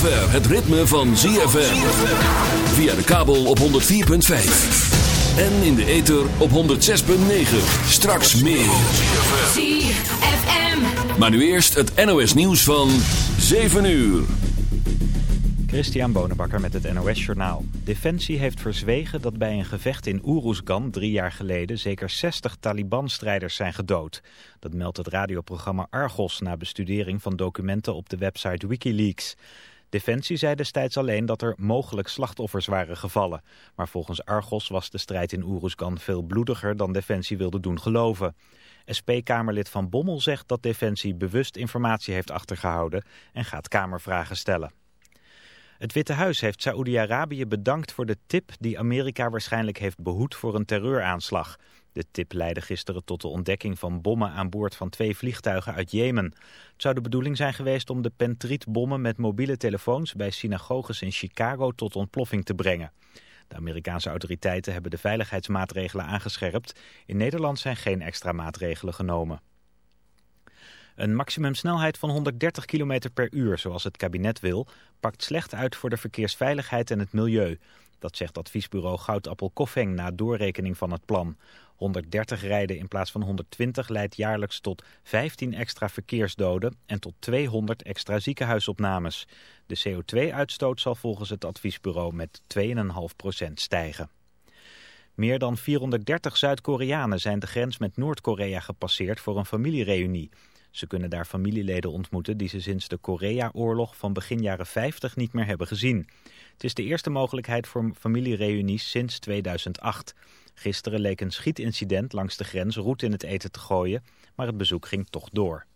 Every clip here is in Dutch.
zover het ritme van ZFM. Via de kabel op 104.5. En in de ether op 106.9. Straks meer. ZFM. Maar nu eerst het NOS nieuws van 7 uur. Christian Bonenbakker met het NOS Journaal. Defensie heeft verzwegen dat bij een gevecht in Uruzgan drie jaar geleden zeker 60 Taliban-strijders zijn gedood. Dat meldt het radioprogramma Argos na bestudering van documenten op de website Wikileaks. Defensie zei destijds alleen dat er mogelijk slachtoffers waren gevallen. Maar volgens Argos was de strijd in Uruzgan veel bloediger dan Defensie wilde doen geloven. SP-Kamerlid Van Bommel zegt dat Defensie bewust informatie heeft achtergehouden en gaat Kamervragen stellen. Het Witte Huis heeft Saoedi-Arabië bedankt voor de tip die Amerika waarschijnlijk heeft behoed voor een terreuraanslag. De tip leidde gisteren tot de ontdekking van bommen aan boord van twee vliegtuigen uit Jemen. Het zou de bedoeling zijn geweest om de pentrietbommen met mobiele telefoons bij synagoges in Chicago tot ontploffing te brengen. De Amerikaanse autoriteiten hebben de veiligheidsmaatregelen aangescherpt. In Nederland zijn geen extra maatregelen genomen. Een maximumsnelheid van 130 km per uur, zoals het kabinet wil, pakt slecht uit voor de verkeersveiligheid en het milieu. Dat zegt adviesbureau Goudappel Koffeng na doorrekening van het plan. 130 rijden in plaats van 120 leidt jaarlijks tot 15 extra verkeersdoden en tot 200 extra ziekenhuisopnames. De CO2-uitstoot zal volgens het adviesbureau met 2,5% stijgen. Meer dan 430 Zuid-Koreanen zijn de grens met Noord-Korea gepasseerd voor een familiereunie. Ze kunnen daar familieleden ontmoeten die ze sinds de Korea-oorlog van begin jaren 50 niet meer hebben gezien. Het is de eerste mogelijkheid voor familiereunies sinds 2008. Gisteren leek een schietincident langs de grens roet in het eten te gooien, maar het bezoek ging toch door.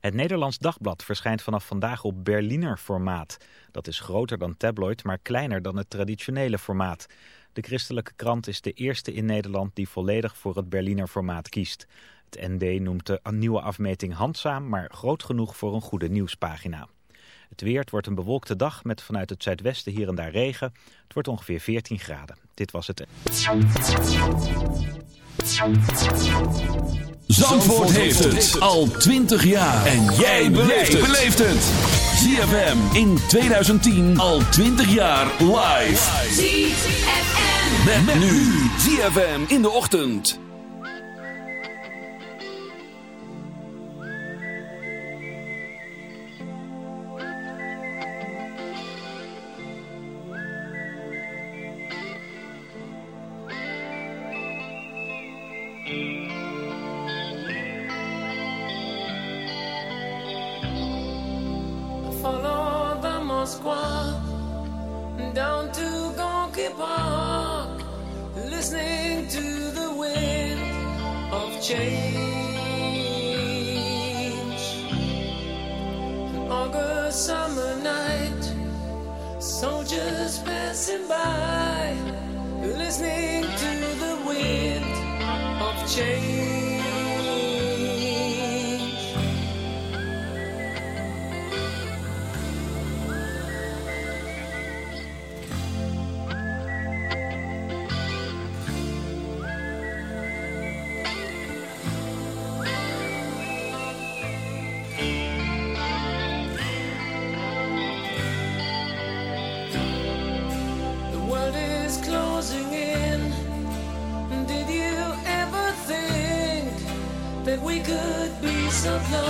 Het Nederlands Dagblad verschijnt vanaf vandaag op Berliner formaat. Dat is groter dan tabloid, maar kleiner dan het traditionele formaat. De christelijke krant is de eerste in Nederland die volledig voor het Berliner formaat kiest. Het ND noemt de nieuwe afmeting handzaam, maar groot genoeg voor een goede nieuwspagina. Het weer, het wordt een bewolkte dag met vanuit het zuidwesten hier en daar regen. Het wordt ongeveer 14 graden. Dit was het. Zandvoort heeft het al 20 jaar. En jij beleeft het. ZFM in 2010 al 20 jaar live. ZFM. Met, nu ZFM in de ochtend. of love.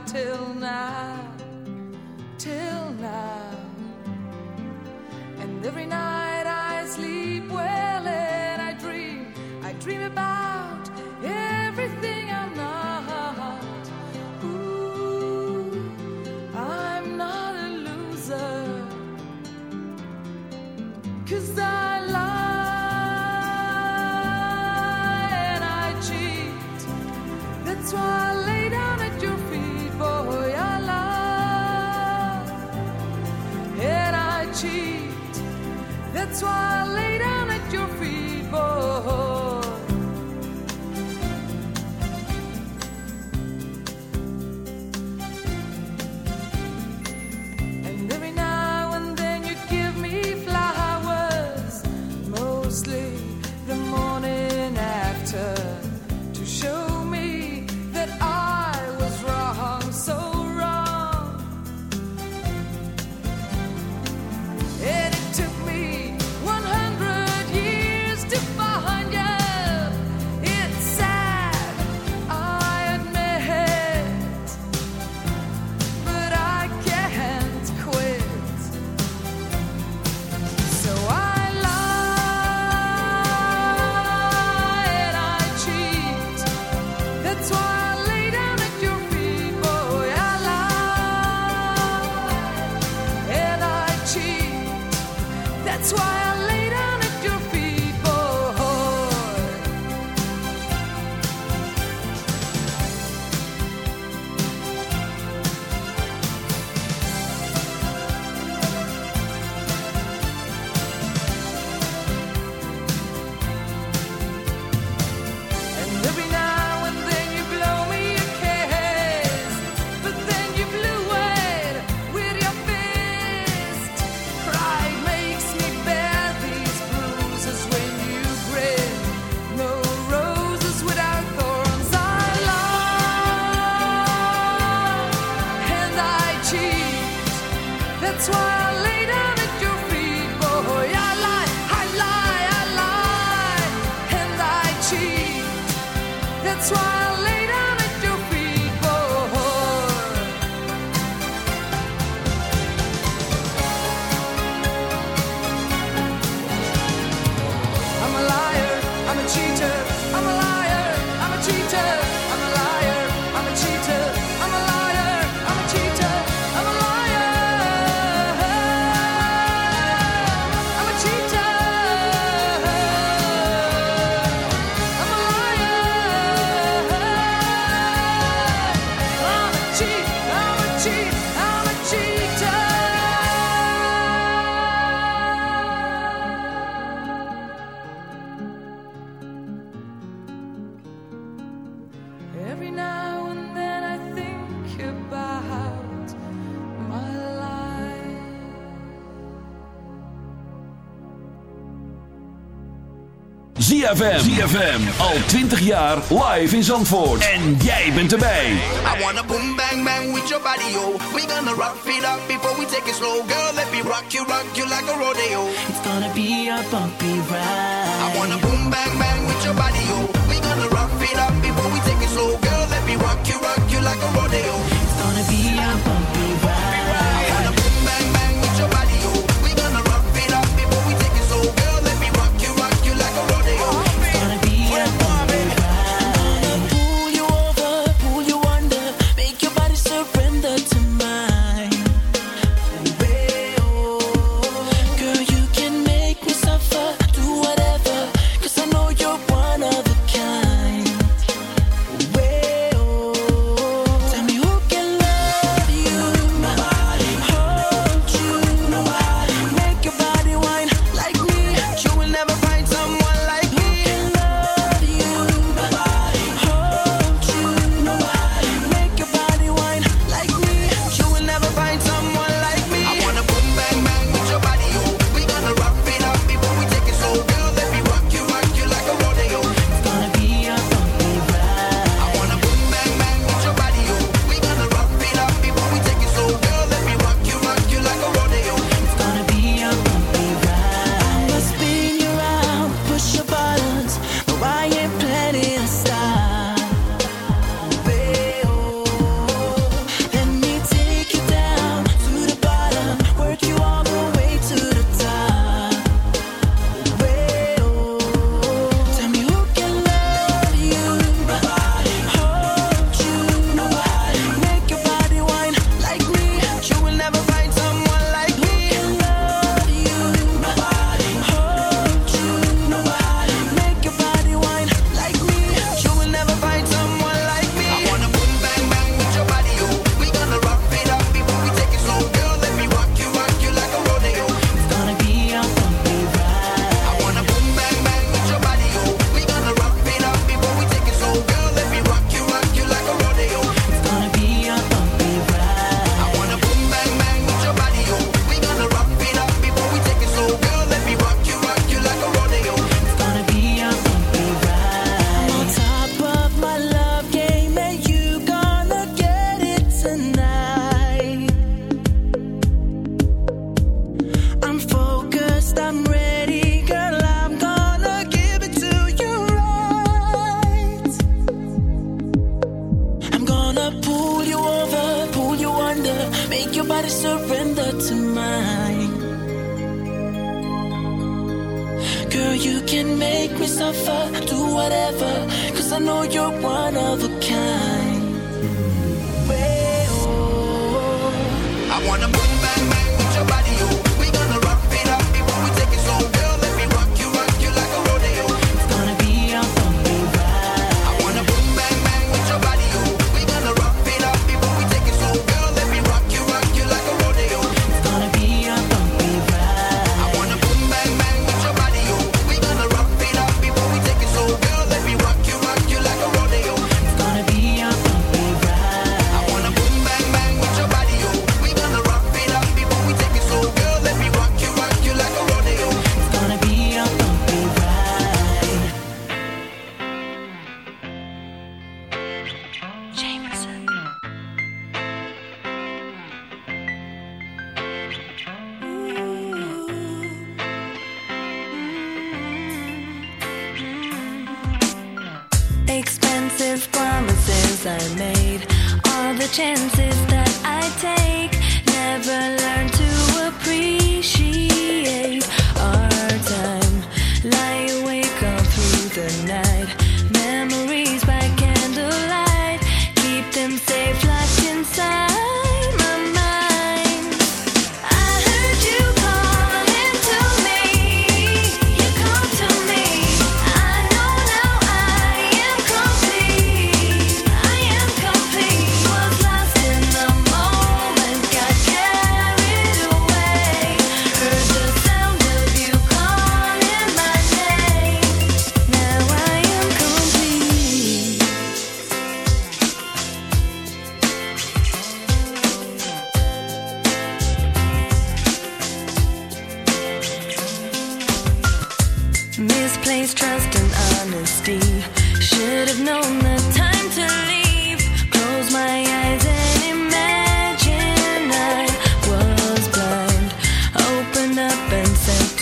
Till ZFM. ZFM. Al 20 jaar live in Zandvoort. En jij bent erbij. I wanna boom bang bang with your body, yo. We gonna rock it up before we take it slow. Girl, let me rock you, rock you like a rodeo. It's gonna be a bumpy ride. I wanna boom bang bang with your body, yo. We gonna rock it up before we take it slow. Girl, let me rock you, rock you like a rodeo. It's gonna be a bumpy ride.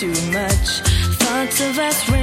too much. Thoughts of us.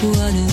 What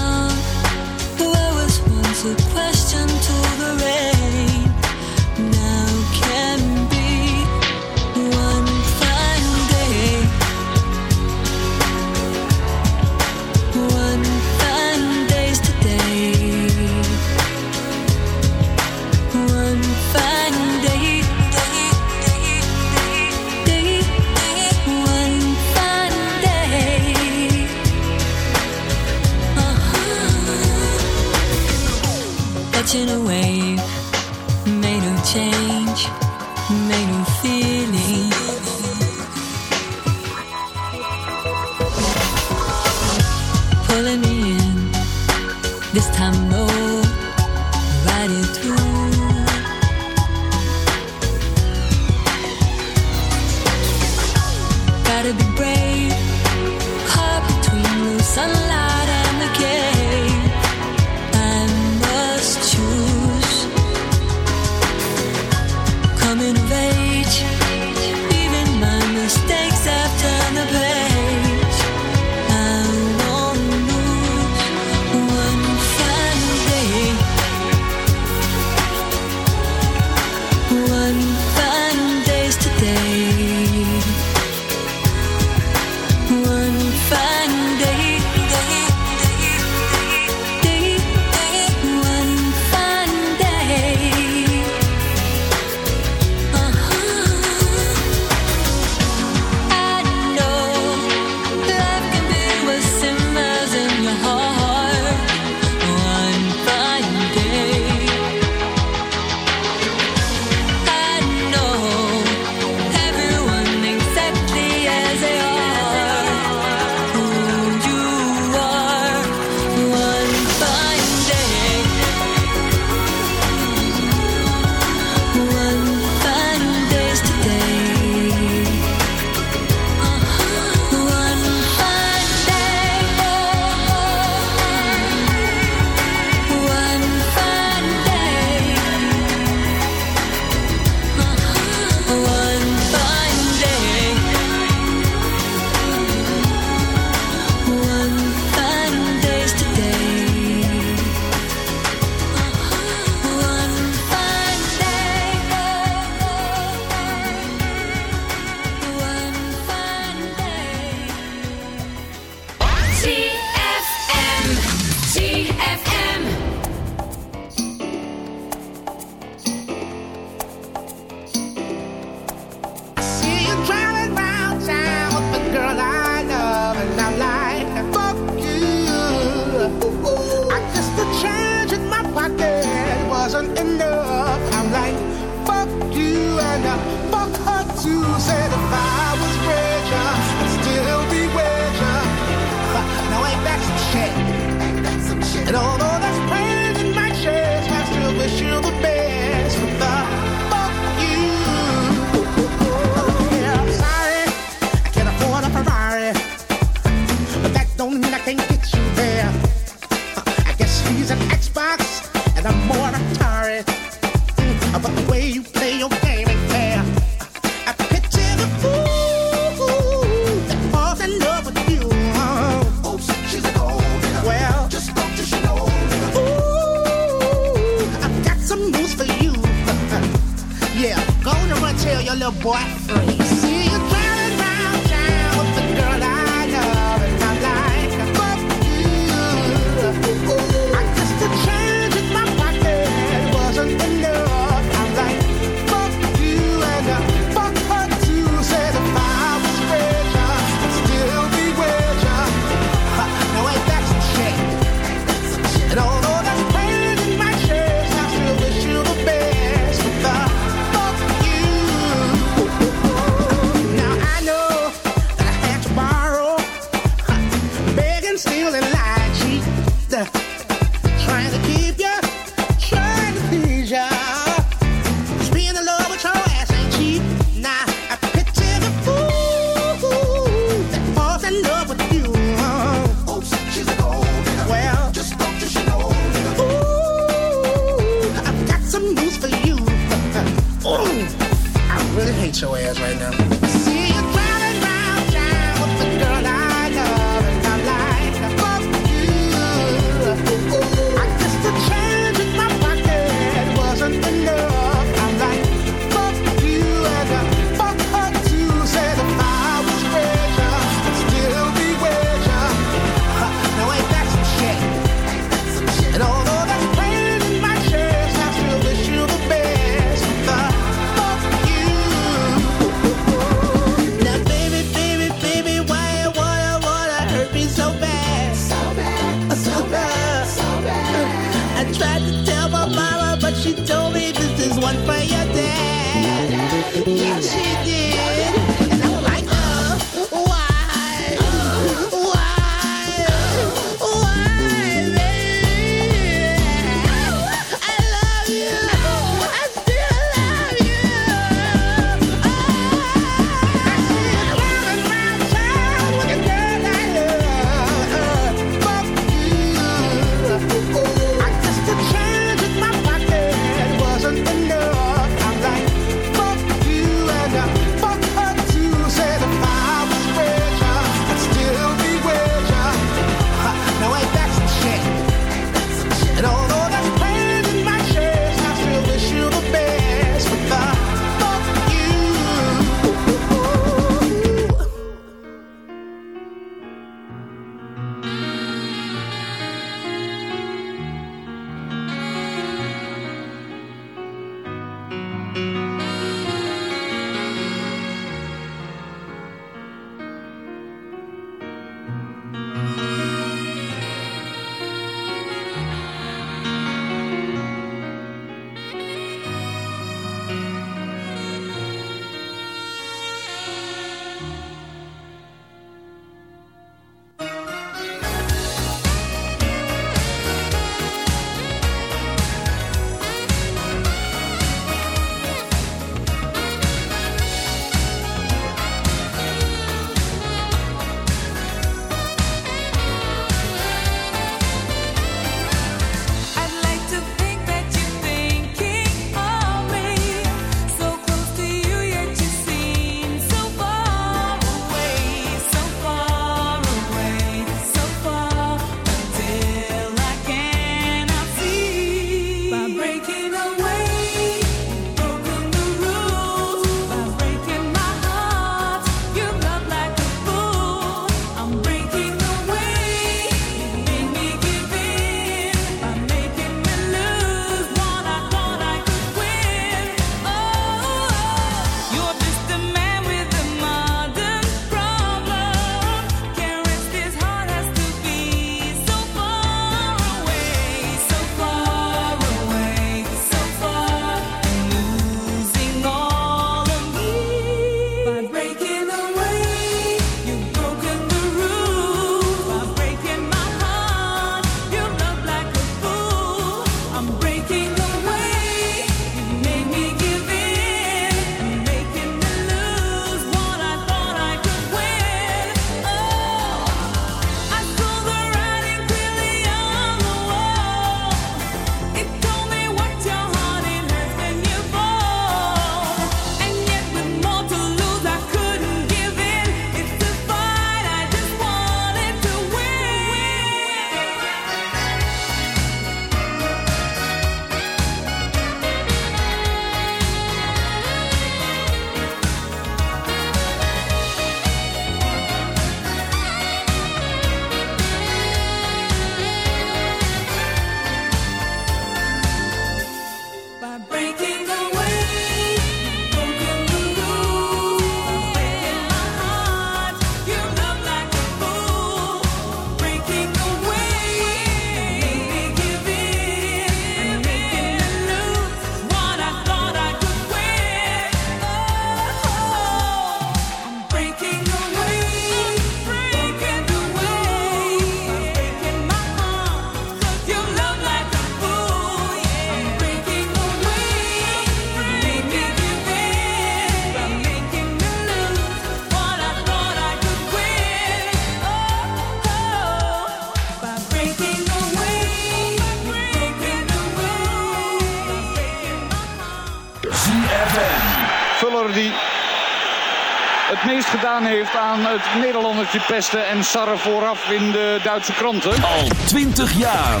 protesten en sarren vooraf in de Duitse kranten. Al 20 jaar.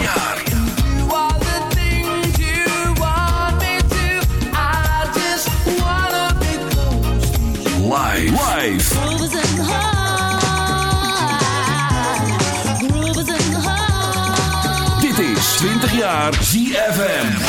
Dit is 20 jaar ZFM.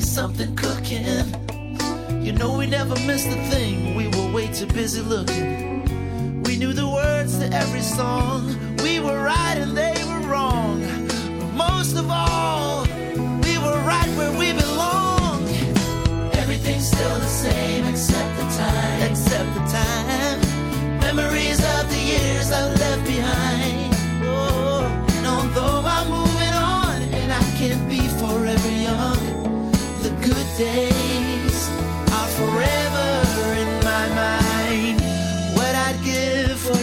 always something cooking. You know we never missed a thing, we were way too busy looking. We knew the words to every song, we were right and they were wrong. But most of all, we were right where we belong. Everything's still the same.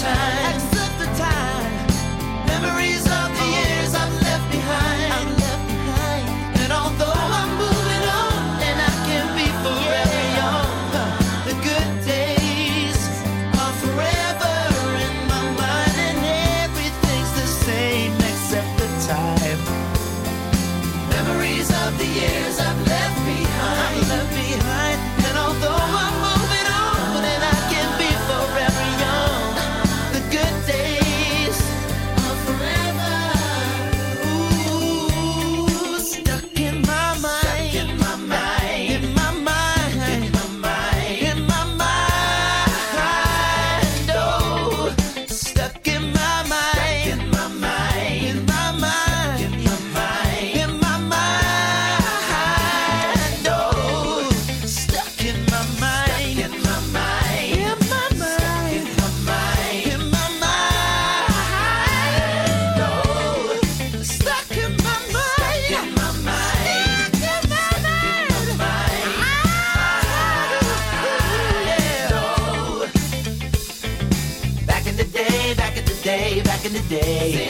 time. Day,